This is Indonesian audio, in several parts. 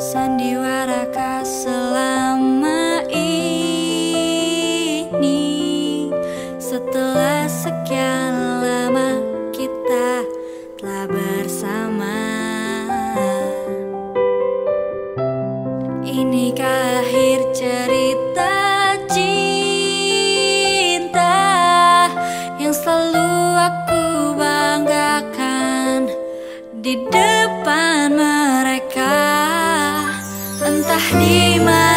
sandiwara selama ini Setelah sekian lama kita telah bersama. Inikah akhir cerita cinta Yang selalu aku banggakan Di depan mereka Entah di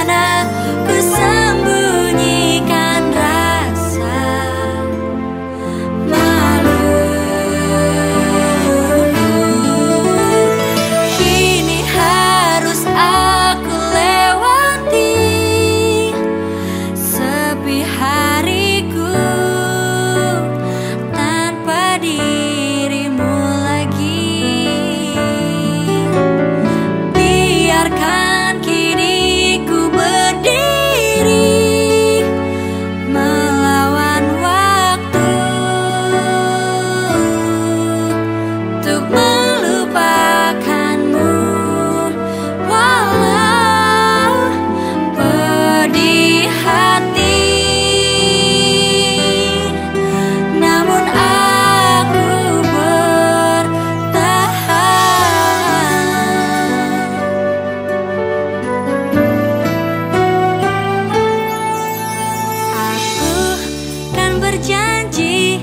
berjanji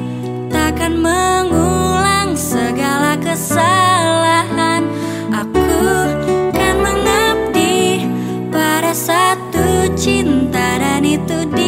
takkan mengulang segala kesalahan. Aku kan mengabdi pada satu cinta dan itu dirimu.